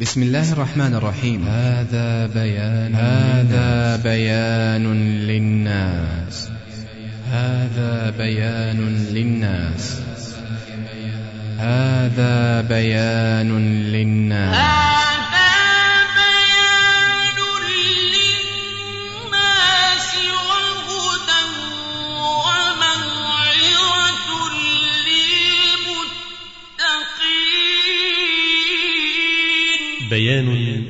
بسم الله الرحمن الرحيم. هذا بيان هذا بيان للناس. هذا بيان للناس. هذا بيان للناس. بيان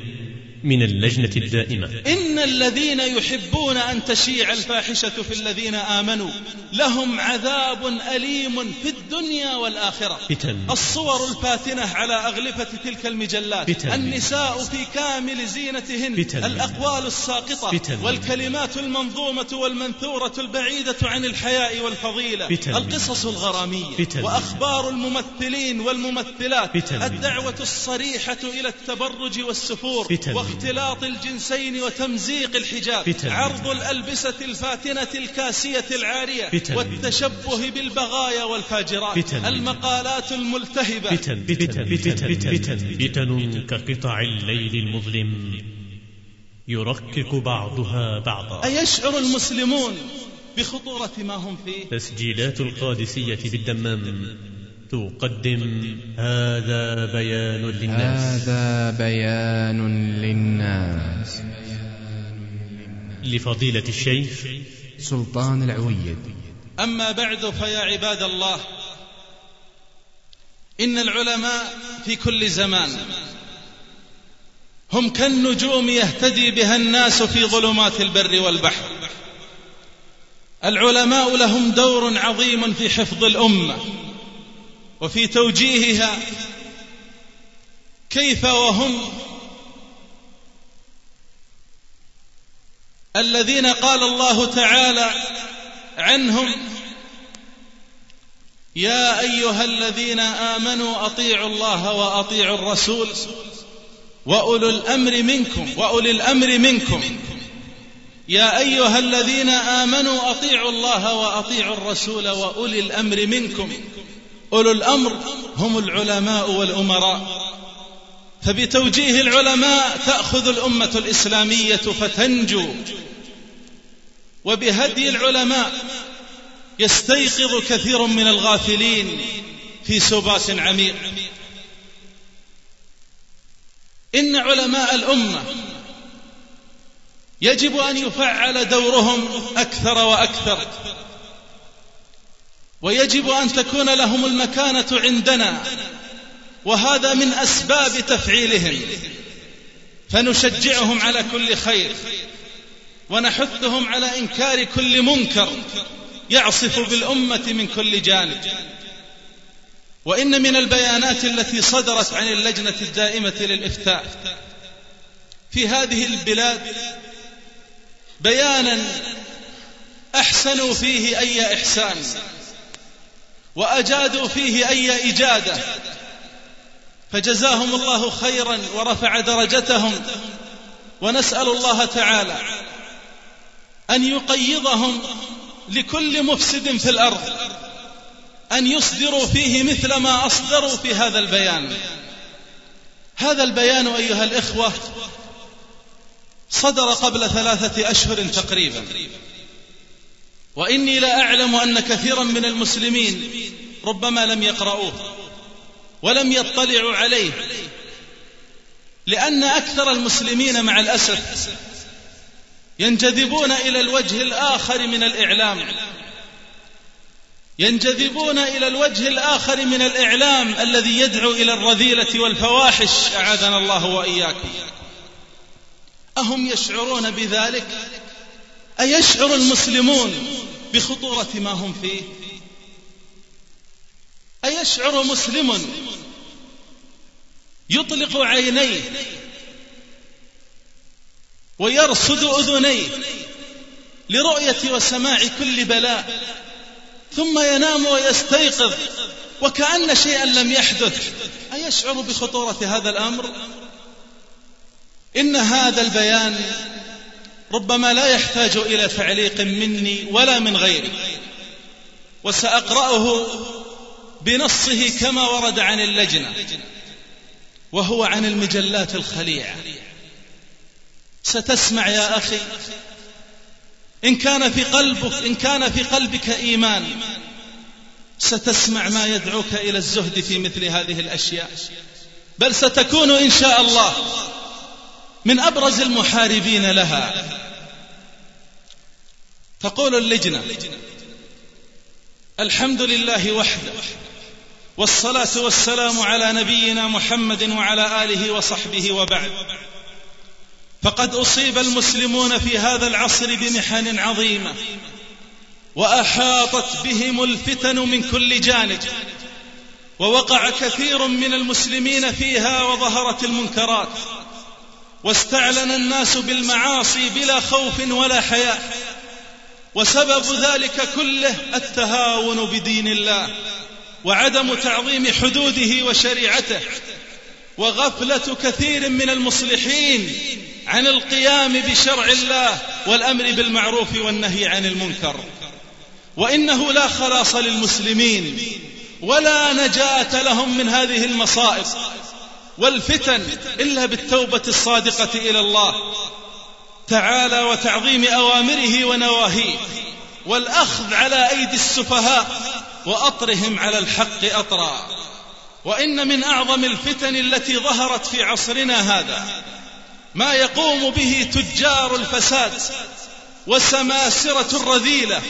من اللجنة الدائمة. إن الذين يحبون أن تشيع الفاحشة في الذين آمنوا لهم عذاب أليم في الدنيا والآخرة. فتن. الصور الفاتنة على أغلفة تلك المجلات. فتن. النساء في كامل زينتهن. فتن. الأقوال الساقطة. فتن. والكلمات المنظومة والمنثورة البعيدة عن الحياء والفضيلة. فتن. القصص الغرامية. فتن. وأخبار الممثلين والممثلات. فتن. الدعوة الصريحة إلى التبرج والسفور. فتن. واختلاط الجنسين وتمزيق الحجاب. فتن. عرض الألبسة الفاتنة الكاسية العارية. فتن. والتشبه بالبغايا والفاجرات فتن. المقالات الملتهبة. فتن فتن فتن فتن. فتن كقطع الليل المظلم. يركك بعضها بعضا. أيشعر المسلمون بخطورة ما هم فيه؟ تسجيلات القادسية بالدمام. تقدم هذا بيان للناس. هذا بيان للناس. لفضيلة الشيخ سلطان العويد. أما بعد فيا عباد الله إن العلماء في كل زمان هم كالنجوم يهتدي بها الناس في ظلمات البر والبحر. العلماء لهم دور عظيم في حفظ الأمة وفي توجيهها كيف وهم الذين قال الله تعالى عنهم يا أيها الذين آمنوا أطيعوا الله وأطيعوا الرسول وأولو الأمر منكم وأولي الأمر منكم. يا أيها الذين آمنوا أطيعوا الله وأطيعوا الرسول وأولي الأمر منكم. أولو الأمر هم العلماء والأمراء. فبتوجيه العلماء تأخذ الأمة الإسلامية فتنجو. وبهدي العلماء يستيقظ كثير من الغافلين في سبات عميق. إن علماء الأمة يجب أن يفعل دورهم أكثر وأكثر ويجب أن تكون لهم المكانة عندنا وهذا من أسباب تفعيلهم. فنشجعهم على كل خير ونحثهم على إنكار كل منكر. يعصف بالأمة من كل جانب. وإن من البيانات التي صدرت عن اللجنة الدائمة للإفتاء في هذه البلاد بيانا أحسنوا فيه أي إحسان وأجادوا فيه أي إجادة فجزاهم الله خيرا ورفع درجتهم ونسأل الله تعالى أن يقيضهم لكل مفسد في الأرض أن يصدروا فيه مثل ما أصدروا في هذا البيان. هذا البيان أيها الإخوة صدر قبل ثلاثة أشهر تقريبا. وإني لا أعلم أن كثيرا من المسلمين ربما لم يقرأوه ولم يطلعوا عليه لأن أكثر المسلمين مع الأسف ينجذبون إلى الوجه الآخر من الإعلام. ينجذبون إلى الوجه الآخر من الإعلام الذي يدعو إلى الرذيلة والفواحش. أعاذنا الله وإياكم. أهم يشعرون بذلك؟ أيشعر المسلمون بخطورة ما هم فيه؟ أيشعر مسلم يطلق عينيه ويرصد أذنيه لرؤية وسماع كل بلاء ثم ينام ويستيقظ وكأن شيئا لم يحدث. أيشعر بخطورة هذا الأمر؟ إن هذا البيان ربما لا يحتاج إلى تعليق مني ولا من غيري وسأقرأه بنصه كما ورد عن اللجنة وهو عن المجلات الخليعة. ستسمع يا أخي. إن كان في قلبك إن كان في قلبك إيمان ستسمع ما يدعوك إلى الزهد في مثل هذه الأشياء. بل ستكون إن شاء الله من أبرز المحاربين لها. تقول اللجنة الحمد لله وحده والصلاة والسلام على نبينا محمد وعلى آله وصحبه وبعد. فقد أصيب المسلمون في هذا العصر بمحن عظيمة وأحاطت بهم الفتن من كل جانب ووقع كثير من المسلمين فيها وظهرت المنكرات واستعلن الناس بالمعاصي بلا خوف ولا حياء وسبب ذلك كله التهاون بدين الله وعدم تعظيم حدوده وشريعته وغفلة كثير من المصلحين عن القيام بشرع الله والأمر بالمعروف والنهي عن المنكر. وإنه لا خلاص للمسلمين ولا نجاة لهم من هذه المصائب والفتن إلا بالتوبة الصادقة إلى الله تعالى وتعظيم أوامره ونواهيه والأخذ على أيدي السفهاء وأطرهم على الحق أطرا. وإن من أعظم الفتن التي ظهرت في عصرنا هذا ما يقوم به تجار الفساد وسماسرة الرذيلة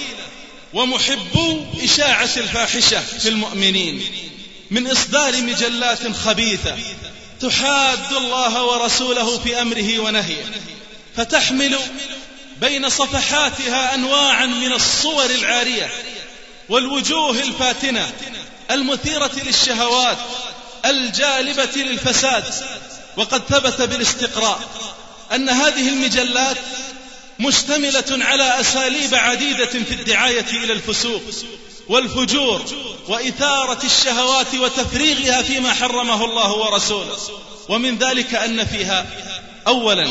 ومحبو إشاعة الفاحشة في المؤمنين من إصدار مجلات خبيثة تحاد الله ورسوله في أمره ونهيه فتحمل بين صفحاتها انواعا من الصور العارية والوجوه الفاتنة المثيرة للشهوات الجالبة للفساد وقد ثبت بالاستقراء أن هذه المجلات مشتملة على أساليب عديدة في الدعاية إلى الفسوق والفجور وإثارة الشهوات وتفريغها فيما حرمه الله ورسوله. ومن ذلك أن فيها اولا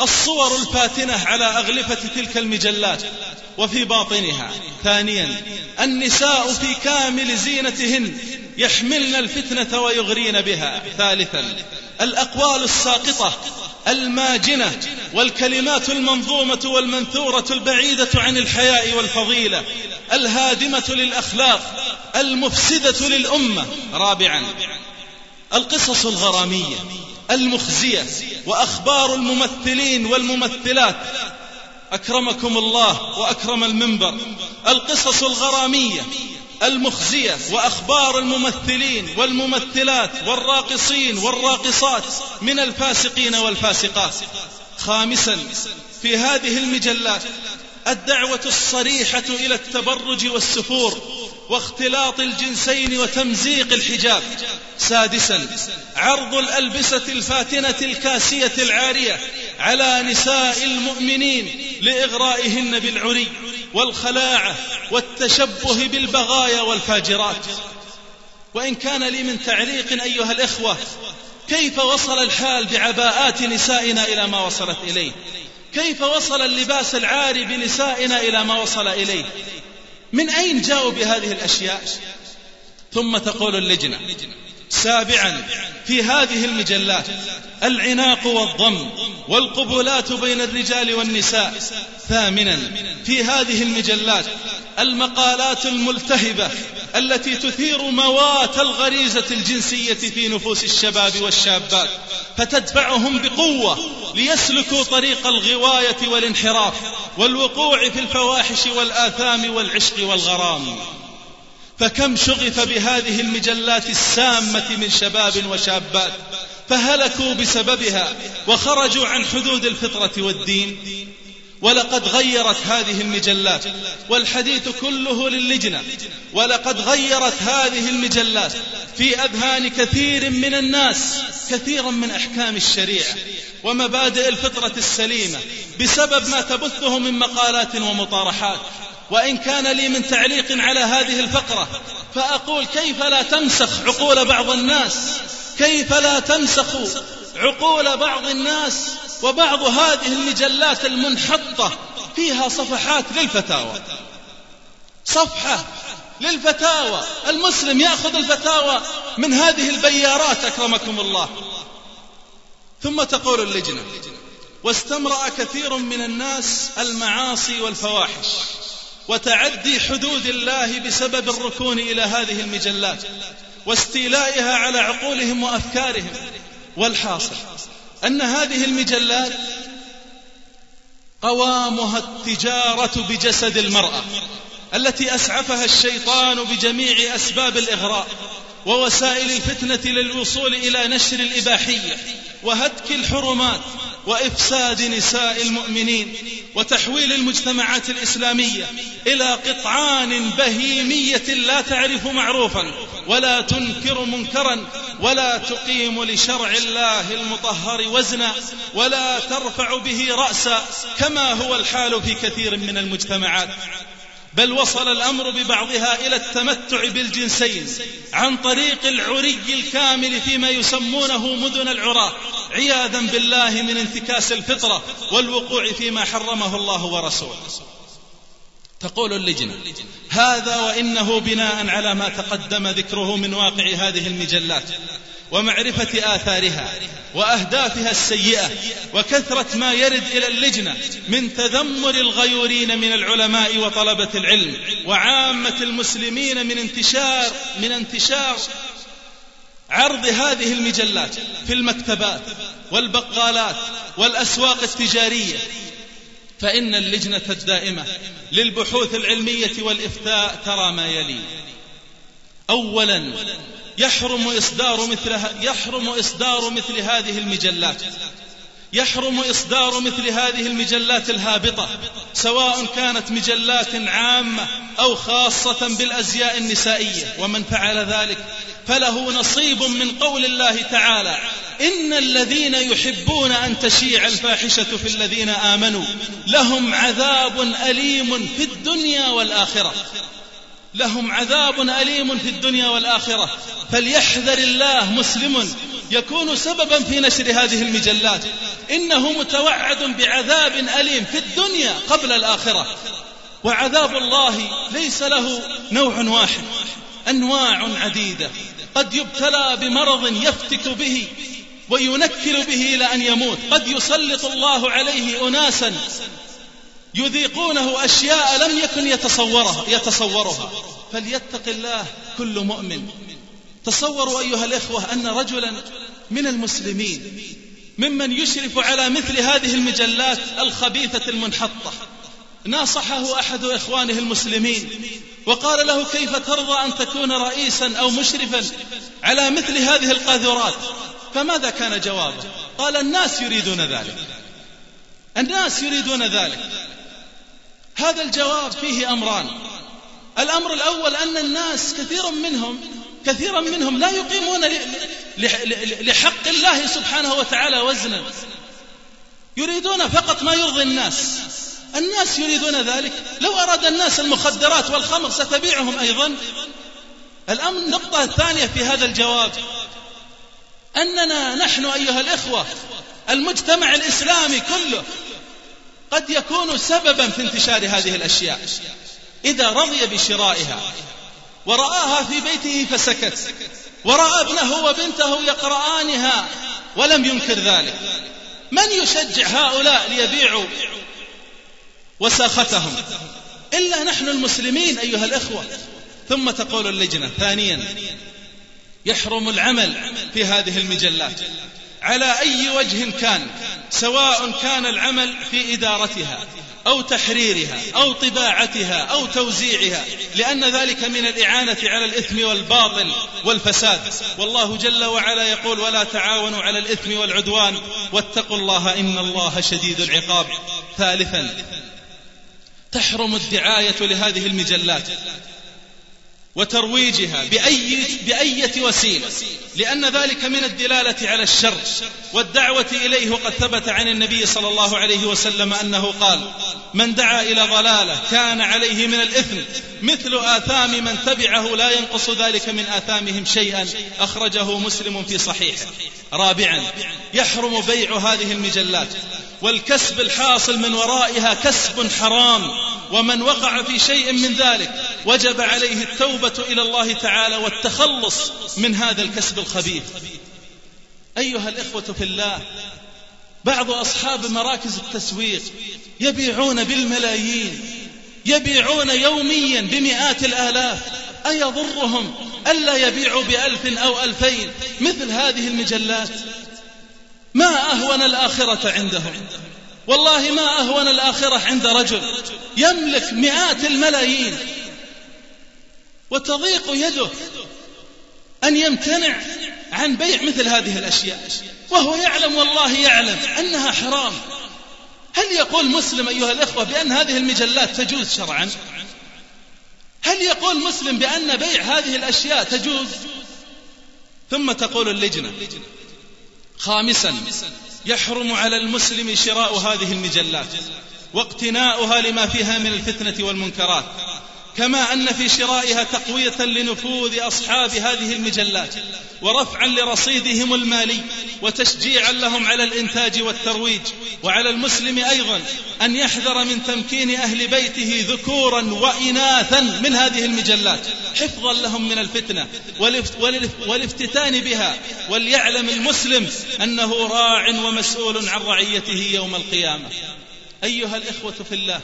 الصور الفاتنة على أغلفة تلك المجلات وفي باطنها. ثانيا النساء في كامل زينتهن يحملن الفتنة ويغرين بها. ثالثا الأقوال الساقطة الماجنة والكلمات المنظومة والمنثورة البعيدة عن الحياء والفضيلة الهادمة للأخلاق المفسدة للأمة. رابعا القصص الغرامية المخزية وأخبار الممثلين والممثلات. أكرمكم الله وأكرم المنبر. القصص الغرامية المخزية وأخبار الممثلين والممثلات والراقصين والراقصات من الفاسقين والفاسقات. خامسا في هذه المجلات الدعوة الصريحة إلى التبرج والسفور واختلاط الجنسين وتمزيق الحجاب. سادسا عرض الألبسة الفاتنة الكاسية العارية على نساء المؤمنين لإغرائهن بالعري والخلاعة والتشبه بالبغايا والفاجرات. وإن كان لي من تعليق أيها الإخوة كيف وصل الحال بعباءات نسائنا إلى ما وصلت إليه؟ كيف وصل اللباس العاري بنسائنا إلى ما وصل إليه؟ من أين جاءوا بهذه الأشياء؟ ثم تقول اللجنة. سابعا في هذه المجلات العناق والضم والقبلات بين الرجال والنساء. ثامنا في هذه المجلات المقالات الملتهبة التي تثير موات الغريزة الجنسية في نفوس الشباب والشابات فتدفعهم بقوة ليسلكوا طريق الغواية والانحراف والوقوع في الفواحش والآثام والعشق والغرام. فكم شغف بهذه المجلات السامة من شباب وشابات فهلكوا بسببها وخرجوا عن حدود الفطرة والدين. ولقد غيرت هذه المجلات والحديث كله للجنة. ولقد غيرت هذه المجلات في أذهان كثير من الناس كثيرا من أحكام الشريعة ومبادئ الفطرة السليمة بسبب ما تبثه من مقالات ومطارحات. وإن كان لي من تعليق على هذه الفقرة فأقول كيف لا تمسخ عقول بعض الناس؟ كيف لا تمسخ عقول بعض الناس وبعض هذه المجلات المنحطة؟ فيها صفحات للفتاوى. صفحة للفتاوى. المسلم يأخذ الفتاوى من هذه البيارات أكرمكم الله. ثم تقول اللجنة واستمرأ كثير من الناس المعاصي والفواحش. وتعدي حدود الله بسبب الركون إلى هذه المجلات واستيلائها على عقولهم وأفكارهم. والحاصل أن هذه المجلات قوامها التجارة بجسد المرأة التي أسعفها الشيطان بجميع أسباب الإغراء ووسائل الفتنة للوصول إلى نشر الإباحية وهتك الحرمات وإفساد نساء المؤمنين وتحويل المجتمعات الإسلامية إلى قطعان بهيمية لا تعرف معروفا ولا تنكر منكرا ولا تقيم لشرع الله المطهر وزنا ولا ترفع به رأسا كما هو الحال في كثير من المجتمعات. بل وصل الأمر ببعضها إلى التمتع بالجنسين عن طريق العري الكامل فيما يسمونه مدن العراة عياذا بالله من انتكاس الفطرة والوقوع فيما حرمه الله ورسوله. تقول اللجنة هذا وإنه بناء على ما تقدم ذكره من واقع هذه المجلات. ومعرفة آثارها وأهدافها السيئة وكثرة ما يرد إلى اللجنة من تذمر الغيورين من العلماء وطلبة العلم وعامة المسلمين من انتشار من انتشار عرض هذه المجلات في المكتبات والبقالات والأسواق التجارية. فإن اللجنة الدائمة للبحوث العلمية والإفتاء ترى ما يلي. أولا يحرم إصدار مثل يحرم إصدار مثل هذه المجلات. يحرم إصدار مثل هذه المجلات الهابطة سواء كانت مجلات عامة أو خاصة بالأزياء النسائية. ومن فعل ذلك فله نصيب من قول الله تعالى إن الذين يحبون أن تشيع الفاحشة في الذين آمنوا لهم عذاب أليم في الدنيا والآخرة. لهم عذاب أليم في الدنيا والآخرة. فليحذر الله مسلم يكون سببا في نشر هذه المجلات. إنه متوعد بعذاب أليم في الدنيا قبل الآخرة. وعذاب الله ليس له نوع واحد أنواع عديدة. قد يبتلى بمرض يفتك به وينكل به إلى أن يموت. قد يسلط الله عليه أناسا يذيقونه أشياء لم يكن يتصورها يتصورها فليتق الله كل مؤمن. تصوروا أيها الإخوة أن رجلا من المسلمين ممن يشرف على مثل هذه المجلات الخبيثة المنحطة. ناصحه أحد إخوانه المسلمين وقال له كيف ترضى أن تكون رئيسا أو مشرفا على مثل هذه القاذورات؟ فماذا كان جوابه؟ قال الناس يريدون ذلك. الناس يريدون ذلك. هذا الجواب فيه أمران. الأمر الأول أن الناس كثير منهم كثيرا منهم لا يقيمون لحق الله سبحانه وتعالى وزنا. يريدون فقط ما يرضي الناس. الناس يريدون ذلك. لو أراد الناس المخدرات والخمر ستبيعهم أيضا. الأمر النقطة الثانية في هذا الجواب. أننا نحن أيها الإخوة المجتمع الإسلامي كله قد يكون سببا في انتشار هذه الأشياء. إذا رضي بشرائها ورآها في بيته فسكت ورأى ابنه وبنته يقرآنها ولم ينكر ذلك. من يشجع هؤلاء ليبيعوا وساختهم؟ إلا نحن المسلمين أيها الإخوة. ثم تقول اللجنة ثانيا يحرم العمل في هذه المجلات. على أي وجه كان؟ سواء كان العمل في إدارتها أو تحريرها أو طباعتها أو توزيعها لأن ذلك من الإعانة على الإثم والباطل والفساد. والله جل وعلا يقول ولا تعاونوا على الإثم والعدوان واتقوا الله إن الله شديد العقاب. ثالثا تحرم الدعاية لهذه المجلات. وترويجها بأي بأية وسيلة. لأن ذلك من الدلالة على الشر والدعوة إليه. وقد ثبت عن النبي صلى الله عليه وسلم أنه قال من دعا إلى ضلالة كان عليه من الإثم. مثل آثام من تبعه لا ينقص ذلك من آثامهم شيئا. أخرجه مسلم في صحيحه. رابعا يحرم بيع هذه المجلات والكسب الحاصل من ورائها كسب حرام. ومن وقع في شيء من ذلك وجب عليه التوبة إلى الله تعالى والتخلص من هذا الكسب الخبيث. أيها الإخوة في الله بعض أصحاب مراكز التسويق يبيعون بالملايين يبيعون يوميا بمئات الآلاف أيضرهم ألا يبيعوا بألف أو ألفين مثل هذه المجلات؟ ما أهون الآخرة عندهم؟ والله ما أهون الآخرة عند رجل يملك مئات الملايين وتضيق يده أن يمتنع عن بيع مثل هذه الأشياء. وهو يعلم والله يعلم أنها حرام. هل يقول مسلم أيها الإخوة بأن هذه المجلات تجوز شرعا؟ هل يقول مسلم بأن بيع هذه الأشياء تجوز؟ ثم تقول اللجنة خامسا يحرم على المسلم شراء هذه المجلات واقتناؤها لما فيها من الفتنة والمنكرات. كما أن في شرائها تقوية لنفوذ أصحاب هذه المجلات ورفعا لرصيدهم المالي وتشجيعا لهم على الإنتاج والترويج وعلى المسلم أيضا أن يحذر من تمكين أهل بيته ذكورا وإناثا من هذه المجلات حفظا لهم من الفتنة والافتتان بها وليعلم المسلم أنه راع ومسؤول عن رعيته يوم القيامة. أيها الإخوة في الله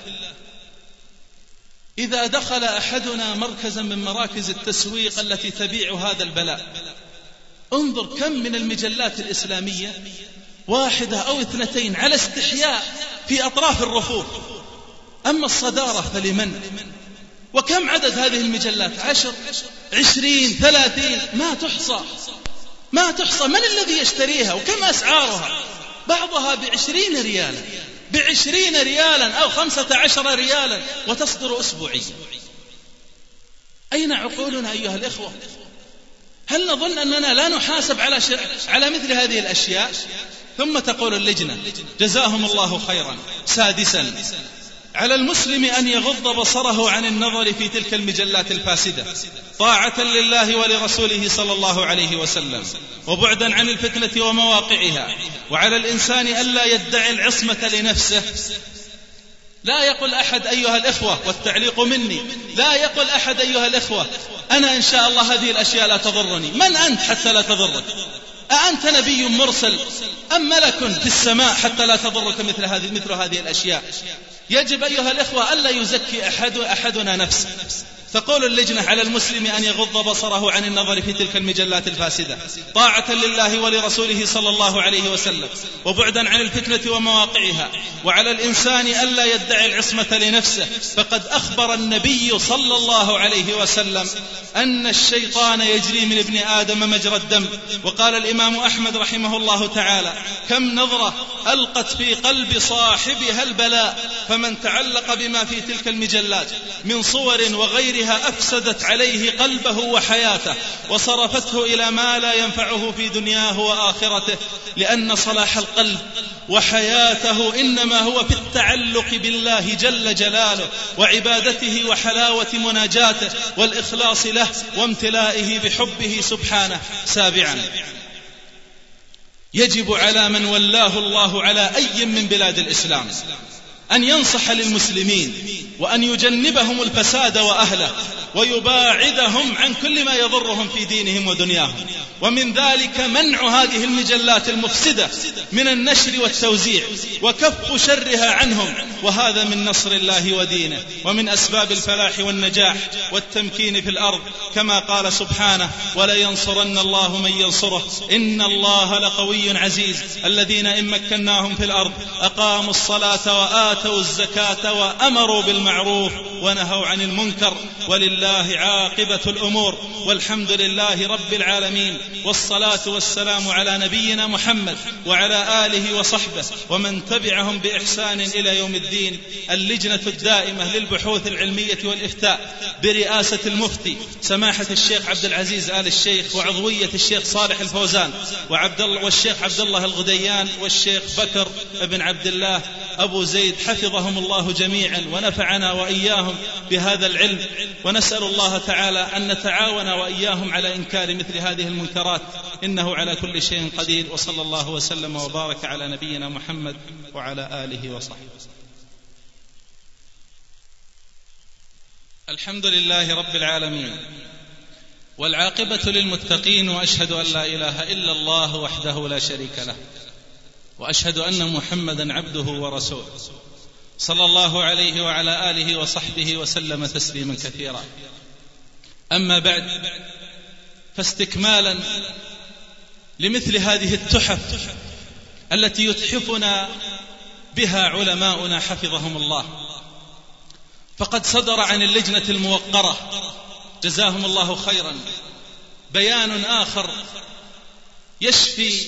إذا دخل أحدنا مركزا من مراكز التسويق التي تبيع هذا البلاء انظر كم من المجلات الإسلامية واحدة أو اثنتين على استحياء في أطراف الرفوف. أما الصدارة فلمن؟ وكم عدد هذه المجلات؟ عشر عشرين ثلاثين؟ ما تحصى. ما تحصى. من الذي يشتريها؟ وكم أسعارها؟ بعضها بعشرين ريالا. بعشرين ريالا أو خمسة عشر ريالا وتصدر أسبوعيا. أين عقولنا أيها الإخوة؟ هل نظن أننا لا نحاسب على, على مثل هذه الأشياء؟ ثم تقول اللجنة جزاهم الله خيرا. سادسا على المسلم أن يغض بصره عن النظر في تلك المجلات الفاسدة. طاعة لله ولرسوله صلى الله عليه وسلم وبعدا عن الفتنة ومواقعها وعلى الإنسان ألا يدعي العصمة لنفسه. لا يقول أحد أيها الإخوة والتعليق مني لا يقول أحد أيها الإخوة أنا إن شاء الله هذه الأشياء لا تضرني. من أنت حتى لا تضرك؟ أأنت نبي مرسل أم ملك في السماء حتى لا تضرك مثل هذه مثل هذه الأشياء؟ يجب أيها الإخوة ألا يزكي أحد أحدنا نفسه. تقول اللجنة على المسلم أن يغض بصره عن النظر في تلك المجلات الفاسدة. طاعة لله ولرسوله صلى الله عليه وسلم وبعدا عن الفتنة ومواقعها وعلى الإنسان ألا يدعي العصمة لنفسه فقد أخبر النبي صلى الله عليه وسلم أن الشيطان يجري من ابن آدم مجرى الدم. وقال الإمام أحمد رحمه الله تعالى كم نظرة ألقت في قلب صاحبها البلاء فمن تعلق بما في تلك المجلات من صور وغيرها بها أفسدت عليه قلبه وحياته وصرفته إلى ما لا ينفعه في دنياه وآخرته لأن صلاح القلب وحياته إنما هو في التعلق بالله جل جلاله وعبادته وحلاوة مناجاته والإخلاص له وامتلائه بحبه سبحانه. سابعا. يجب على من ولاه الله على أي من بلاد الإسلام. أن ينصح للمسلمين وأن يجنبهم الفساد وأهله ويباعدهم عن كل ما يضرهم في دينهم ودنياهم. ومن ذلك منع هذه المجلات المفسدة من النشر والتوزيع وكف شرها عنهم. وهذا من نصر الله ودينه ومن أسباب الفلاح والنجاح والتمكين في الأرض. كما قال سبحانه ولينصرن الله من ينصره إن الله لقوي عزيز. الذين إن مكناهم في الأرض أقاموا الصلاة وآتوا الزكاة وأمروا بالمعروف ونهوا عن المنكر. ولله عاقبة الأمور. والحمد لله رب العالمين. والصلاة والسلام على نبينا محمد وعلى آله وصحبه ومن تبعهم بإحسان إلى يوم الدين. اللجنة الدائمة للبحوث العلمية والإفتاء برئاسة المفتي سماحة الشيخ عبد العزيز آل الشيخ وعضوية الشيخ صالح الفوزان وعبد الله والشيخ عبد الله الغديان والشيخ بكر بن عبد الله أبو زيد حفظهم الله جميعا ونفعنا وإياهم بهذا العلم. ونسأل الله تعالى أن نتعاون وإياهم على إنكار مثل هذه المنكرات. إنه على كل شيء قدير. وصلى الله وسلم وبارك على نبينا محمد وعلى آله وصحبه. الحمد لله رب العالمين. والعاقبة للمتقين وأشهد أن لا إله إلا الله وحده لا شريك له. وأشهد أن محمدا عبده ورسوله. صلى الله عليه وعلى آله وصحبه وسلم تسليما كثيرا. أما بعد فاستكمالا لمثل هذه التحف التي يتحفنا بها علماؤنا حفظهم الله. فقد صدر عن اللجنة الموقرة جزاهم الله خيرا بيان آخر يشفي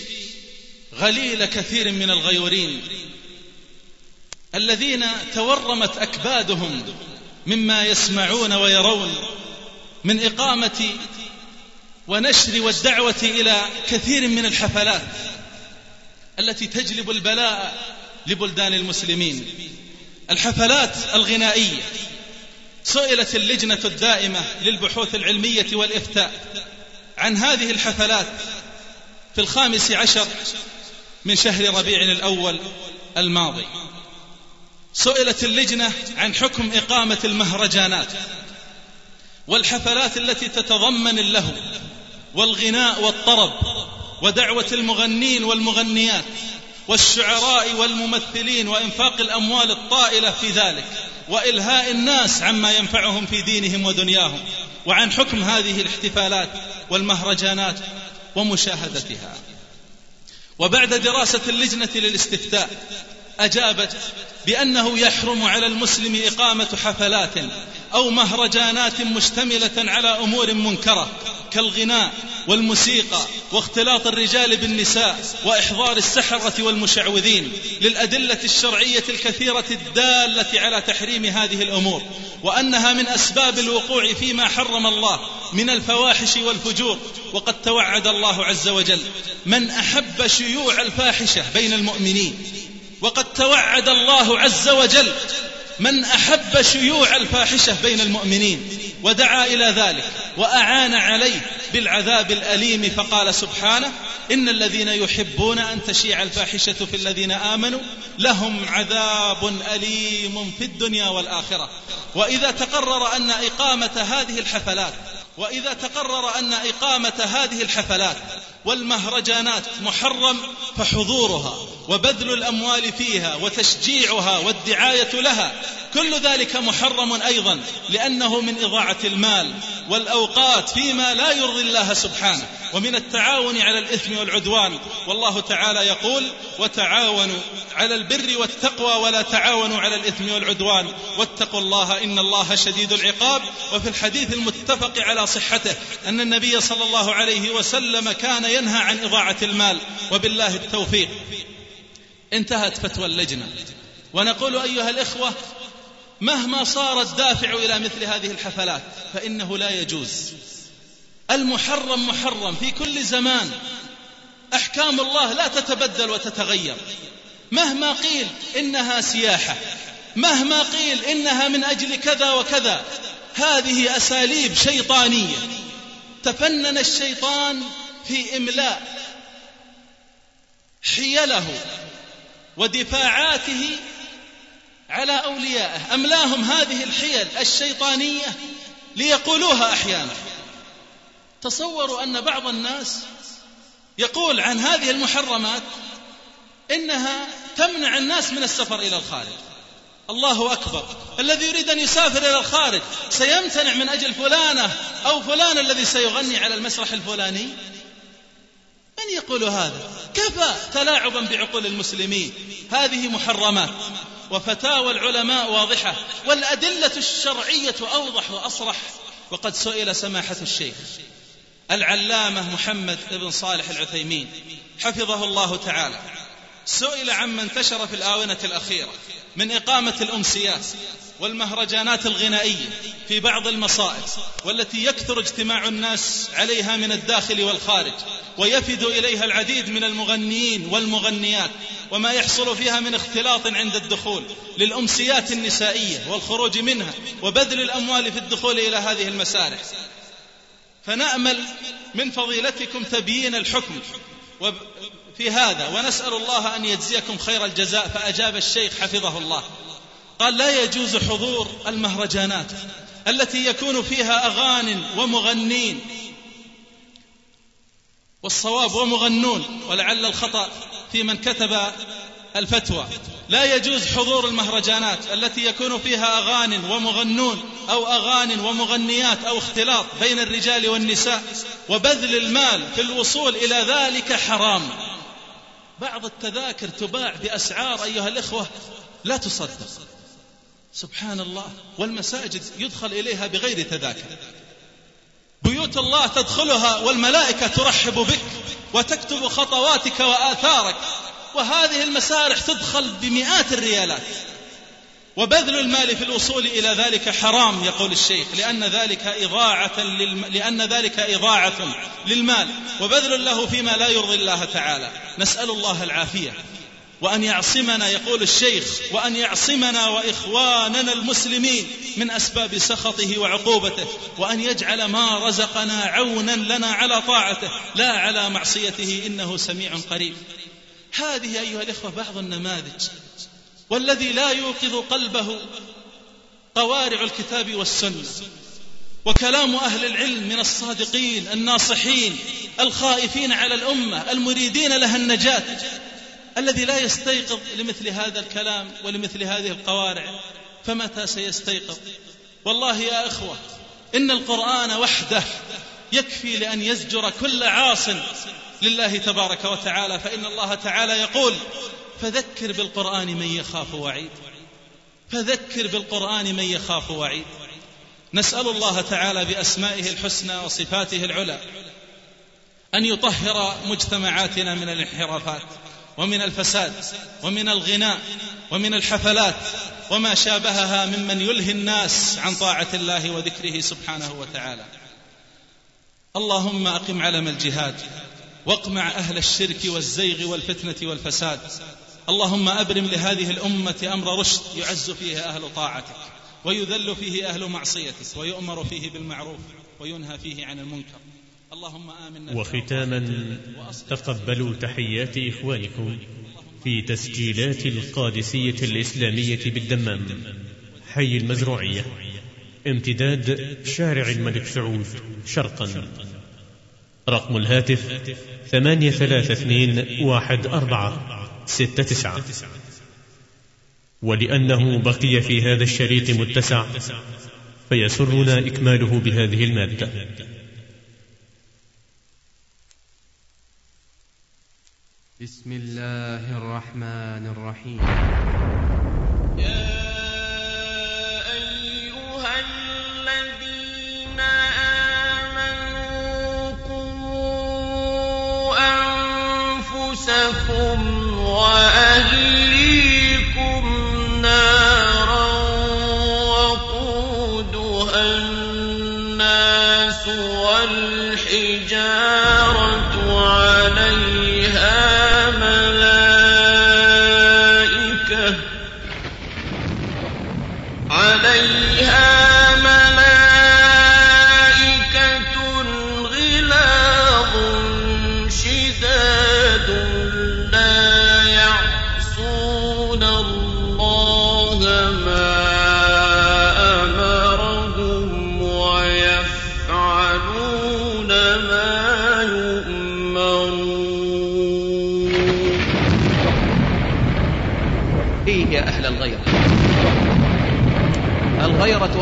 غليل كثير من الغيورين الذين تورمت أكبادهم مما يسمعون ويرون من إقامة ونشر والدعوة إلى كثير من الحفلات التي تجلب البلاء لبلدان المسلمين. الحفلات الغنائية سئلت اللجنة الدائمة للبحوث العلمية والإفتاء عن هذه الحفلات في الخامس عشر من شهر ربيع الأول الماضي. سئلت اللجنة عن حكم إقامة المهرجانات والحفلات التي تتضمن اللهو والغناء والطرب ودعوة المغنين والمغنيات والشعراء والممثلين وإنفاق الأموال الطائلة في ذلك وإلهاء الناس عما ينفعهم في دينهم ودنياهم وعن حكم هذه الاحتفالات والمهرجانات ومشاهدتها. وبعد دراسة اللجنة للاستفتاء. أجابت بأنه يحرم على المسلم إقامة حفلات أو مهرجانات مشتملة على أمور منكرة كالغناء والموسيقى واختلاط الرجال بالنساء وإحضار السحرة والمشعوذين للأدلة الشرعية الكثيرة الدالة على تحريم هذه الأمور وأنها من أسباب الوقوع فيما حرم الله من الفواحش والفجور وقد توعد الله عز وجل من أحب شيوع الفاحشة بين المؤمنين وقد توعد الله عز وجل من أحب شيوع الفاحشة بين المؤمنين ودعا إلى ذلك وأعان عليه بالعذاب الأليم فقال سبحانه إن الذين يحبون أن تشيع الفاحشة في الذين آمنوا لهم عذاب أليم في الدنيا والآخرة. وإذا تقرر أن إقامة هذه الحفلات وإذا تقرر أن إقامة هذه الحفلات والمهرجانات محرم فحضورها وبذل الأموال فيها وتشجيعها والدعاية لها كل ذلك محرم أيضا لأنه من إضاعة المال والأوقات فيما لا يرضي الله سبحانه ومن التعاون على الإثم والعدوان. والله تعالى يقول وتعاونوا على البر والتقوى ولا تعاونوا على الإثم والعدوان واتقوا الله إن الله شديد العقاب. وفي الحديث المتفق على صحته أن النبي صلى الله عليه وسلم كان ينهى عن إضاعة المال. وبالله التوفيق. انتهت فتوى اللجنة. ونقول أيها الإخوة مهما صار الدافع إلى مثل هذه الحفلات فإنه لا يجوز. المحرم محرم في كل زمان. أحكام الله لا تتبدل وتتغير. مهما قيل إنها سياحة. مهما قيل إنها من أجل كذا وكذا. هذه أساليب شيطانية. تفنن الشيطان في إملاء حيله ودفاعاته على أوليائه املاهم هذه الحيل الشيطانية ليقولوها أحيانا؟ تصوروا أن بعض الناس يقول عن هذه المحرمات إنها تمنع الناس من السفر إلى الخارج. الله أكبر. الذي يريد أن يسافر إلى الخارج سيمتنع من أجل فلانة أو فلان الذي سيغني على المسرح الفلاني؟ من يقول هذا؟ كفى تلاعبا بعقول المسلمين. هذه محرمات. وفتاوى العلماء واضحة والأدلة الشرعية أوضح وأصرح. وقد سئل سماحة الشيخ العلامة محمد بن صالح العثيمين حفظه الله تعالى. سئل عما انتشر في الآونة الأخيرة من إقامة الأمسيات والمهرجانات الغنائية في بعض المصائب والتي يكثر اجتماع الناس عليها من الداخل والخارج ويفد إليها العديد من المغنيين والمغنيات وما يحصل فيها من اختلاط عند الدخول للأمسيات النسائية والخروج منها وبذل الأموال في الدخول إلى هذه المسارح. فنأمل من فضيلتكم تبيين الحكم في هذا ونسأل الله أن يجزيكم خير الجزاء فأجاب الشيخ حفظه الله. قال لا يجوز حضور المهرجانات التي يكون فيها اغان ومغنين. والصواب ومغنون ولعل الخطأ في من كتب الفتوى. لا يجوز حضور المهرجانات التي يكون فيها أغان ومغنون أو أغان ومغنيات أو اختلاط بين الرجال والنساء. وبذل المال في الوصول إلى ذلك حرام. بعض التذاكر تباع بأسعار أيها الإخوة لا تصدق. سبحان الله والمساجد يدخل إليها بغير تذاكر. بيوت الله تدخلها والملائكة ترحب بك وتكتب خطواتك وآثارك وهذه المسارح تدخل بمئات الريالات. وبذل المال في الوصول إلى ذلك حرام يقول الشيخ لأن ذلك إضاعة للم... لأن ذلك إضاعة للمال. وبذل له فيما لا يرضي الله تعالى. نسأل الله العافية. وأن يعصمنا يقول الشيخ وأن يعصمنا وإخواننا المسلمين من أسباب سخطه وعقوبته وأن يجعل ما رزقنا عونا لنا على طاعته لا على معصيته إنه سميع قريب. هذه أيها الإخوة بعض النماذج. والذي لا يوقظ قلبه قوارع الكتاب والسنة وكلام أهل العلم من الصادقين الناصحين الخائفين على الأمة المريدين لها النجاة الذي لا يستيقظ لمثل هذا الكلام ولمثل هذه القوارع فمتى سيستيقظ؟ والله يا إخوة إن القرآن وحده يكفي لأن يزجر كل عاص لله تبارك وتعالى فإن الله تعالى يقول فذكر بالقرآن من يخاف وعيد فذكر بالقرآن من يخاف وعيد. نسأل الله تعالى بأسمائه الحسنى وصفاته العلى أن يطهر مجتمعاتنا من الانحرافات. ومن الفساد ومن الغناء ومن الحفلات وما شابهها ممن يلهي الناس عن طاعة الله وذكره سبحانه وتعالى. اللهم أقم علم الجهاد واقمع أهل الشرك والزيغ والفتنة والفساد. اللهم أبرم لهذه الأمة أمر رشد يعز فيه أهل طاعتك ويذل فيه أهل معصيتك ويؤمر فيه بالمعروف وينهى فيه عن المنكر. وختاما تقبلوا تحيات إخوانكم في تسجيلات القادسية الإسلامية بالدمام. حي المزروعية. امتداد شارع الملك سعود شرقا. رقم الهاتف ثمانية ثلاثة اثنين واحد أربعة ستة تسعة. ولأنه بقي في هذا الشريط متسع فيسرنا إكماله بهذه المادة. بسم الله الرحمن الرحيم. يا أيها الذين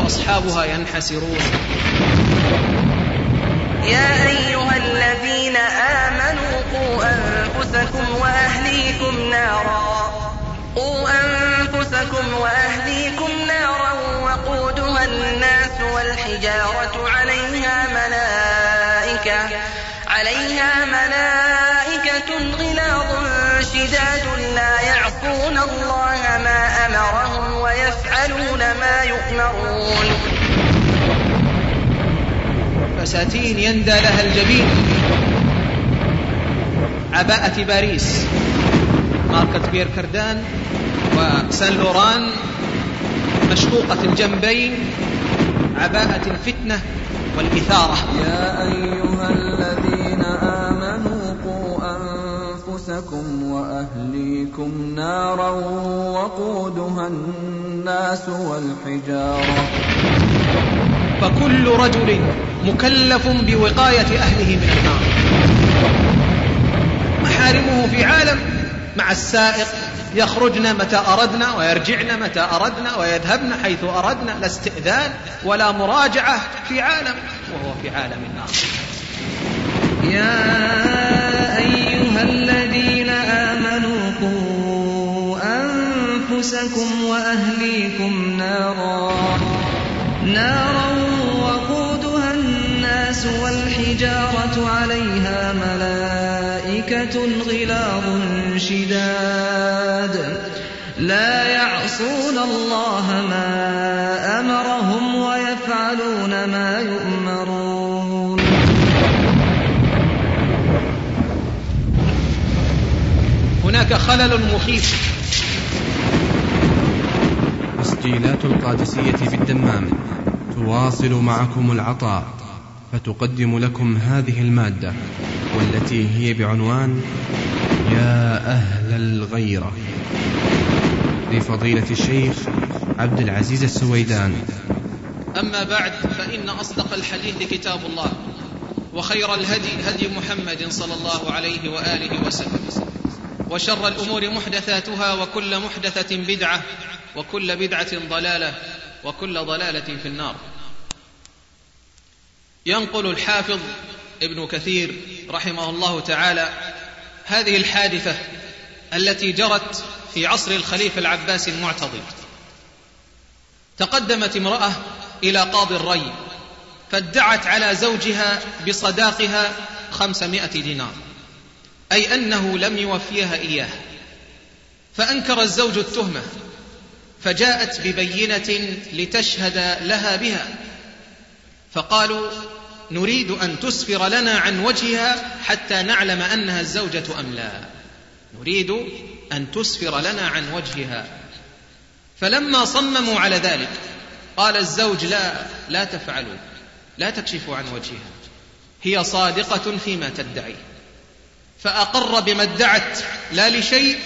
الغيرة أصحابها ينحسرون. يا أيها الذين آمنوا قوا أنفسكم وأهليكم نارا. قوا أنفسكم وأهليكم نارا وقودها الناس والحجارة عليها ملائكة. عليها ملائكة غلاظ شداد لا يعصون الله ما أمرهم ويفعلون ما يؤمرون. فساتين يندى لها الجبين. عباءة باريس. ماركة بير كردان وسان لوران. مشقوقة الجنبين. عباءة الفتنة والإثارة. يا أيها الذين أنفسكم وأهليكم نارا وقودها الناس والحجارة. فكل رجل مكلف بوقاية أهله من النار. محارمه في عالم مع السائق. يخرجن متى أردنا ويرجعن متى أردنا ويذهبن حيث أردنا لا استئذان ولا مراجعة في عالم وهو في عالم آخر يا أنفسكم وأهليكم نارا. نارا وقودها الناس والحجارة عليها ملائكة غلاظ شداد. لا يعصون الله ما أمرهم ويفعلون ما يؤمرون. هناك خلل مخيف. تسجيلات القادسية بالدمام تواصل معكم العطاء فتقدم لكم هذه المادة والتي هي بعنوان يا أهل الغيرة. لفضيلة الشيخ عبد العزيز السويدان أما بعد فإن أصدق الحديث كتاب الله وخير الهدي هدي محمد صلى الله عليه وآله وسلم. وشر الأمور محدثاتها وكل محدثة بدعة وكل بدعة ضلالة وكل ضلالة في النار. ينقل الحافظ ابن كثير رحمه الله تعالى هذه الحادثة التي جرت في عصر الخليفة العباس المعتضد. تقدمت امرأة إلى قاضي الري فادعت على زوجها بصداقها خمسمائة دينار. أي أنه لم يوفيها إياه. فأنكر الزوج التهمة فجاءت ببينة لتشهد لها بها. فقالوا نريد أن تسفر لنا عن وجهها حتى نعلم أنها الزوجة أم لا. نريد أن تسفر لنا عن وجهها. فلما صمموا على ذلك قال الزوج لا لا تفعلوا لا تكشفوا عن وجهها. هي صادقة فيما تدعي. فأقر بما ادعت لا لشيء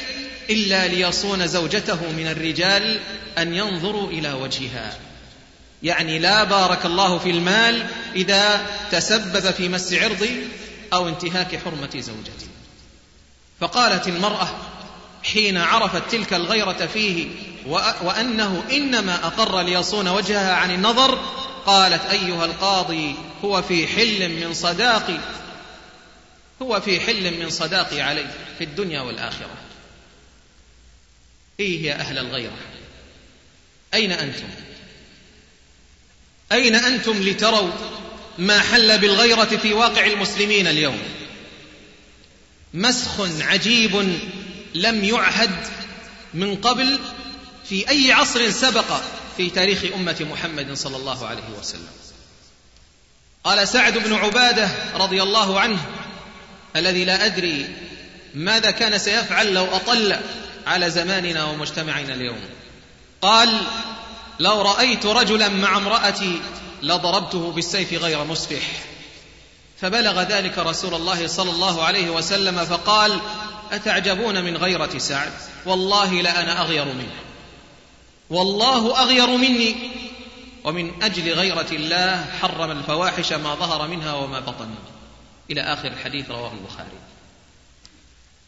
إلا ليصون زوجته من الرجال أن ينظروا إلى وجهها. يعني لا بارك الله في المال إذا تسبب في مس عرضي أو انتهاك حرمة زوجتي فقالت المرأة حين عرفت تلك الغيرة فيه وأنه إنما أقر ليصون وجهها عن النظر قالت أيها القاضي هو في حل من صداقي هو في حل من صداقي علي في الدنيا والآخرة. إيه يا أهل الغيرة؟ أين أنتم؟ أين أنتم لتروا ما حل بالغيرة في واقع المسلمين اليوم؟ مسخ عجيب لم يعهد من قبل في أي عصر سبق في تاريخ أمة محمد صلى الله عليه وسلم. قال سعد بن عبادة رضي الله عنه الذي لا أدري ماذا كان سيفعل لو أطل على زماننا ومجتمعنا اليوم. قال لو رأيت رجلا مع امرأتي لضربته بالسيف غير مسفح فبلغ ذلك رسول الله صلى الله عليه وسلم فقال أتعجبون من غيرة سعد؟ والله لأنا أغير منه. والله أغير مني. ومن أجل غيرة الله حرم الفواحش ما ظهر منها وما بطن. إلى آخر الحديث رواه البخاري.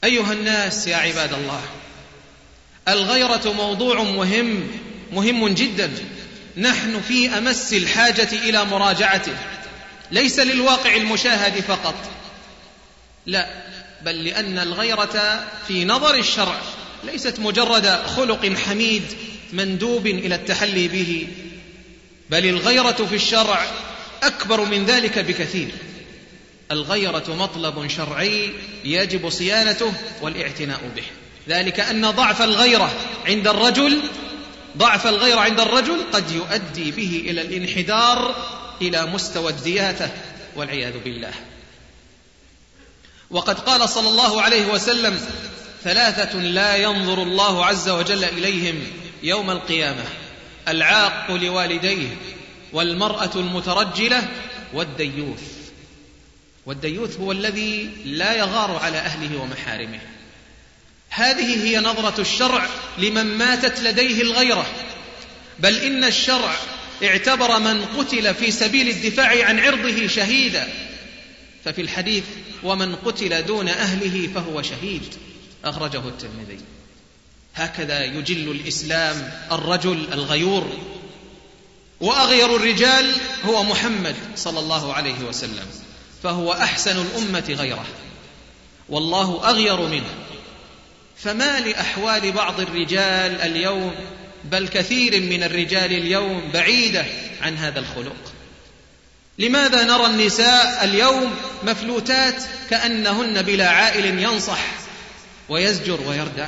أيها الناس يا عباد الله الغيرة موضوع مهم مهم جدا. نحن في أمس الحاجة إلى مراجعته. ليس للواقع المشاهد فقط. لا بل لأن الغيرة في نظر الشرع ليست مجرد خلق حميد مندوب إلى التحلي به بل الغيرة في الشرع أكبر من ذلك بكثير. الغيرة مطلب شرعي يجب صيانته والاعتناء به. ذلك أن ضعف الغيرة عند الرجل ضعف الغيرة عند الرجل قد يؤدي به إلى الانحدار إلى مستوى الدياثة والعياذ بالله. وقد قال صلى الله عليه وسلم ثلاثة لا ينظر الله عز وجل إليهم يوم القيامة العاق لوالديه والمرأة المترجلة والديوث. والديوث هو الذي لا يغار على أهله ومحارمه. هذه هي نظرة الشرع لمن ماتت لديه الغيرة. بل إن الشرع اعتبر من قتل في سبيل الدفاع عن عرضه شهيدا. ففي الحديث ومن قتل دون أهله فهو شهيد. أخرجه الترمذي. هكذا يجل الإسلام الرجل الغيور. وأغير الرجال هو محمد صلى الله عليه وسلم. فهو أحسن الأمة غيره والله أغير منه. فما لأحوال بعض الرجال اليوم بل كثير من الرجال اليوم بعيدة عن هذا الخلق. لماذا نرى النساء اليوم مفلوتات كأنهن بلا عائل ينصح ويزجر ويردع؟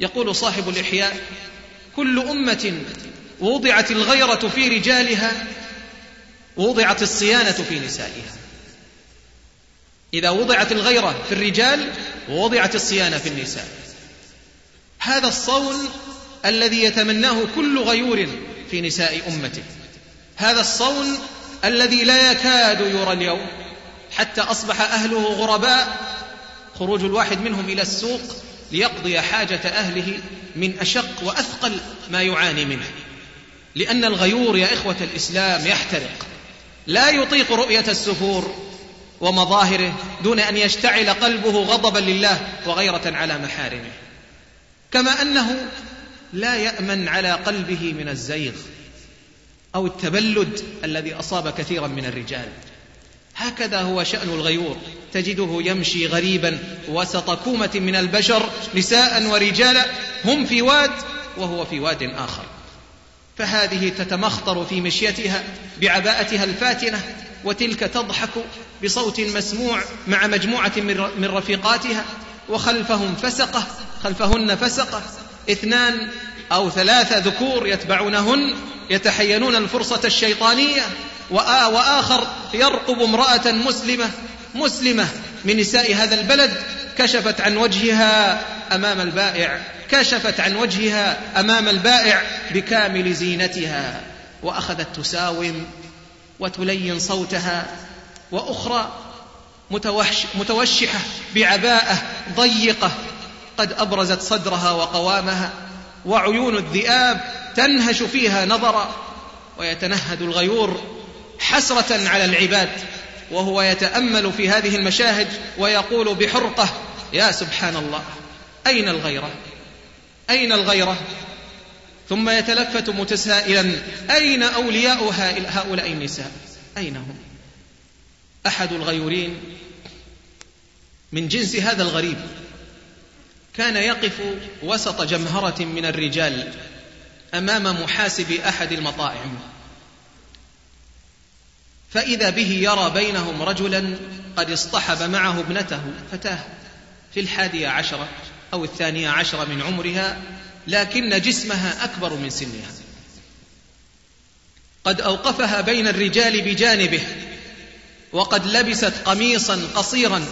يقول صاحب الإحياء كل أمة وضعت الغيرة في رجالها وضعت الصيانة في نسائها. إذا وضعت الغيرة في الرجال ووضعت الصيانة في النساء. هذا الصون الذي يتمناه كل غيور في نساء أمته. هذا الصون الذي لا يكاد يرى اليوم. حتى أصبح أهله غرباء خروج الواحد منهم إلى السوق ليقضي حاجة أهله من أشق وأثقل ما يعاني منه. لأن الغيور يا إخوة الإسلام يحترق. لا يطيق رؤية السفور. ومظاهره دون أن يشتعل قلبه غضبا لله وغيرة على محارمه. كما أنه لا يأمن على قلبه من الزيغ أو التبلد الذي أصاب كثيرا من الرجال. هكذا هو شأن الغيور. تجده يمشي غريبا وسط كومة من البشر نساء ورجالا هم في واد وهو في واد آخر. فهذه تتمخطر في مشيتها بعباءتها الفاتنة وتلك تضحك بصوت مسموع مع مجموعة من رفيقاتها وخلفهم فسقة خلفهن فسقة اثنان أو ثلاثة ذكور يتبعونهن يتحينون الفرصة الشيطانية وآخر يرقب امرأة مسلمة مسلمة من نساء هذا البلد كشفت عن وجهها أمام البائع كشفت عن وجهها أمام البائع بكامل زينتها وأخذت تساوم وتلين صوتها وأخرى متوحش متوشحة بعباءة ضيقة قد أبرزت صدرها وقوامها وعيون الذئاب تنهش فيها نظرا ويتنهد الغيور حسرة على العباد وهو يتأمل في هذه المشاهد ويقول بحرقة يا سبحان الله أين الغيرة؟ أين الغيرة؟ ثم يتلفت متسائلا أين أولياء هؤلاء النساء؟ أين هم؟ أحد الغيورين من جنس هذا الغريب كان يقف وسط جمهرة من الرجال أمام محاسب أحد المطاعم. فإذا به يرى بينهم رجلا قد اصطحب معه ابنته فتاة في الحادية عشرة أو الثانية عشرة من عمرها لكن جسمها أكبر من سنها. قد أوقفها بين الرجال بجانبه وقد لبست قميصا قصيرا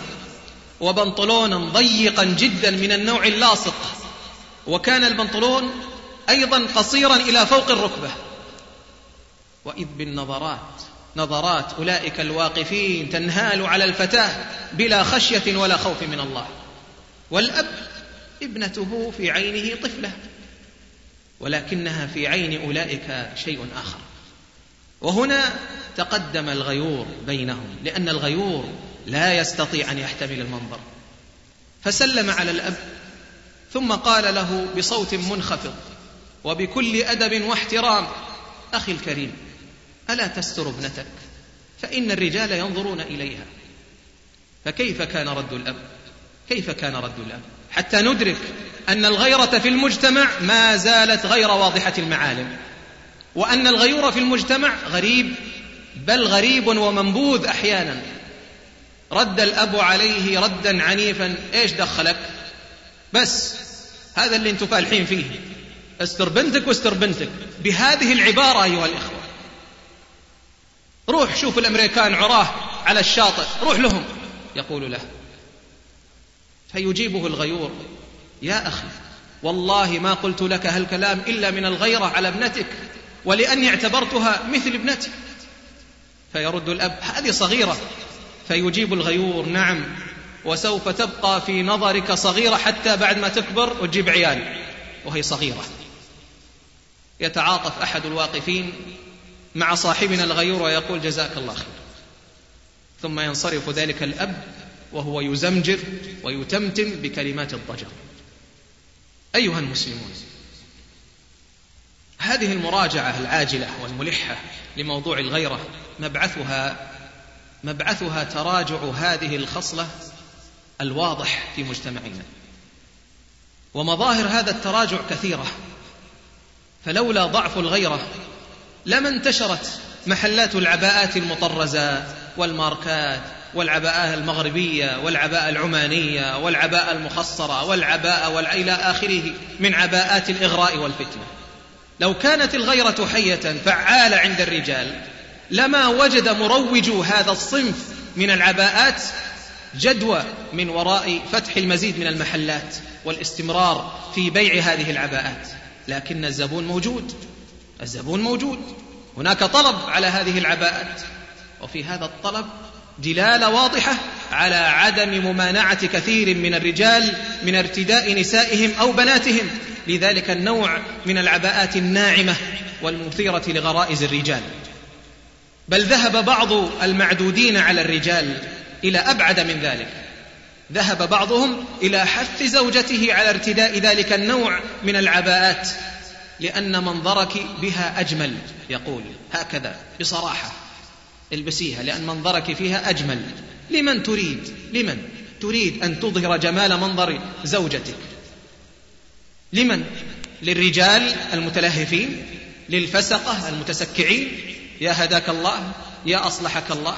وبنطلونا ضيقا جدا من النوع اللاصق. وكان البنطلون أيضا قصيرا إلى فوق الركبة. وإذ بالنظرات نظرات أولئك الواقفين تنهال على الفتاة بلا خشية ولا خوف من الله. والأب ابنته في عينه طفلة ولكنها في عين أولئك شيء آخر. وهنا تقدم الغيور بينهم لأن الغيور لا يستطيع أن يحتمل المنظر. فسلم على الأب ثم قال له بصوت منخفض وبكل أدب واحترام أخي الكريم ألا تستر ابنتك؟ فإن الرجال ينظرون إليها. فكيف كان رد الأب؟ كيف كان رد الأب؟ حتى ندرك أن الغيرة في المجتمع ما زالت غير واضحة المعالم وأن الغيور في المجتمع غريب بل غريب ومنبوذ أحيانا. رد الأب عليه ردا عنيفا إيش دخلك؟ بس هذا اللي أنتم فالحين فيه. استر بنتك واستر بنتك. بهذه العبارة أيها الإخوة. روح شوف الأمريكان عراه على الشاطئ روح لهم. يقول له فيجيبه الغيور. يا أخي والله ما قلت لك هالكلام إلا من الغيرة على ابنتك ولأني اعتبرتها مثل ابنتي. فيرد الأب هذه صغيرة. فيجيب الغيور نعم. وسوف تبقى في نظرك صغيرة حتى بعد ما تكبر وتجيب عيال. وهي صغيرة. يتعاطف أحد الواقفين مع صاحبنا الغيور ويقول جزاك الله خير. ثم ينصرف ذلك الأب وهو يزمجر ويتمتم بكلمات الضجر. أيها المسلمون هذه المراجعة العاجلة والملحة لموضوع الغيرة مبعثها مبعثها تراجع هذه الخصلة الواضح في مجتمعنا. ومظاهر هذا التراجع كثيرة. فلولا ضعف الغيرة لما انتشرت محلات العباءات المطرزة والماركات والعباءة المغربية والعباءة العمانية والعباءة المخصرة والعباءة والى آخره من عباءات الإغراء والفتنة. لو كانت الغيرة حية فعالة عند الرجال لما وجد مروجو هذا الصنف من العباءات جدوى من وراء فتح المزيد من المحلات والاستمرار في بيع هذه العباءات. لكن الزبون موجود. الزبون موجود. هناك طلب على هذه العباءات. وفي هذا الطلب دلالة واضحة على عدم ممانعة كثير من الرجال من ارتداء نسائهم أو بناتهم. لذلك النوع من العباءات الناعمة والمثيرة لغرائز الرجال. بل ذهب بعض المعدودين على الرجال إلى أبعد من ذلك. ذهب بعضهم إلى حث زوجته على ارتداء ذلك النوع من العباءات. لأن منظرك بها أجمل يقول هكذا بصراحة. البسيها لأن منظرك فيها أجمل. لمن تريد؟ لمن؟ تريد أن تظهر جمال منظر زوجتك. لمن؟ للرجال المتلهفين للفسقة المتسكعين. يا هداك الله يا أصلحك الله.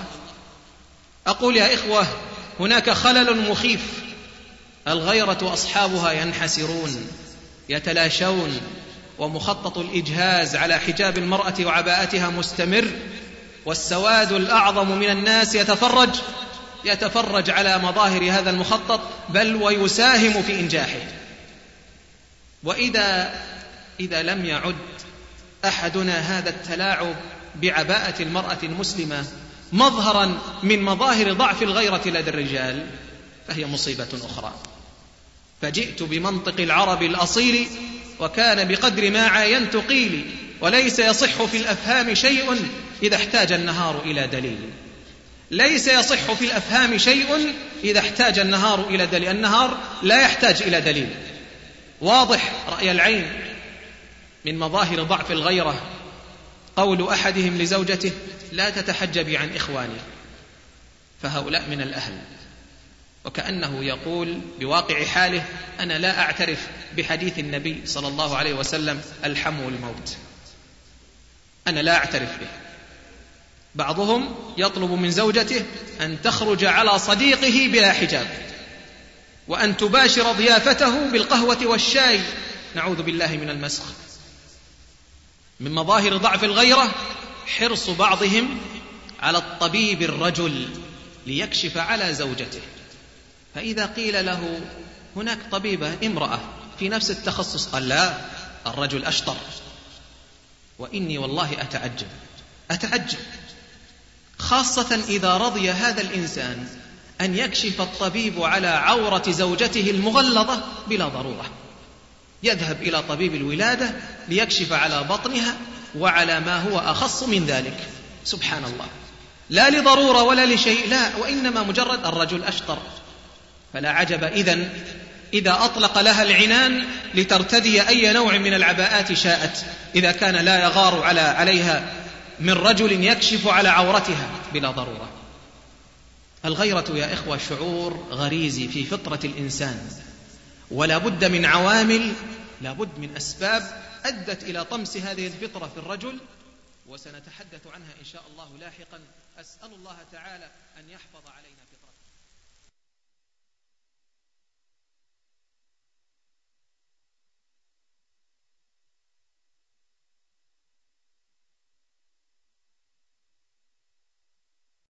أقول يا إخوة هناك خلل مخيف. الغيرة أصحابها ينحسرون يتلاشون ومخطط الإجهاز على حجاب المرأة وعباءتها مستمر. والسواد الأعظم من الناس يتفرج يتفرج على مظاهر هذا المخطط بل ويساهم في إنجاحه. وإذا إذا لم يعد أحدنا هذا التلاعب بعباءة المرأة المسلمة مظهرا من مظاهر ضعف الغيرة لدى الرجال فهي مصيبة أخرى. فجئت بمنطق العرب الأصيل وكان بقدر ما عاينت قيلي وليس يصح في الأفهام شيء إذا احتاج النهار إلى دليل. ليس يصح في الأفهام شيء إذا احتاج النهار إلى دليل. النهار لا يحتاج إلى دليل. واضح رأي العين من مظاهر ضعف الغيرة. قول أحدهم لزوجته لا تتحجبي عن إخواني. فهؤلاء من الأهل. وكأنه يقول بواقع حاله أنا لا أعترف بحديث النبي صلى الله عليه وسلم الحم الموت. أنا لا أعترف به. بعضهم يطلب من زوجته أن تخرج على صديقه بلا حجاب وأن تباشر ضيافته بالقهوة والشاي. نعوذ بالله من المسخ. من مظاهر ضعف الغيرة حرص بعضهم على الطبيب الرجل ليكشف على زوجته. فإذا قيل له هناك طبيبة امرأة في نفس التخصص قال لا الرجل أشطر. وإني والله أتعجب. أتعجب. خاصة إذا رضي هذا الإنسان أن يكشف الطبيب على عورة زوجته المغلظة بلا ضرورة. يذهب إلى طبيب الولادة ليكشف على بطنها وعلى ما هو أخص من ذلك. سبحان الله. لا لضرورة ولا لشيء. لا وإنما مجرد الرجل أشطر. فلا عجب اذا إذا أطلق لها العنان لترتدي أي نوع من العباءات شاءت. إذا كان لا يغار على عليها من رجل يكشف على عورتها بلا ضرورة. الغيرة يا إخوة شعور غريزي في فطرة الإنسان. ولا بد من عوامل لا بد من أسباب أدت إلى طمس هذه الفطرة في الرجل وسنتحدث عنها إن شاء الله لاحقا. أسأل الله تعالى أن يحفظ علينا.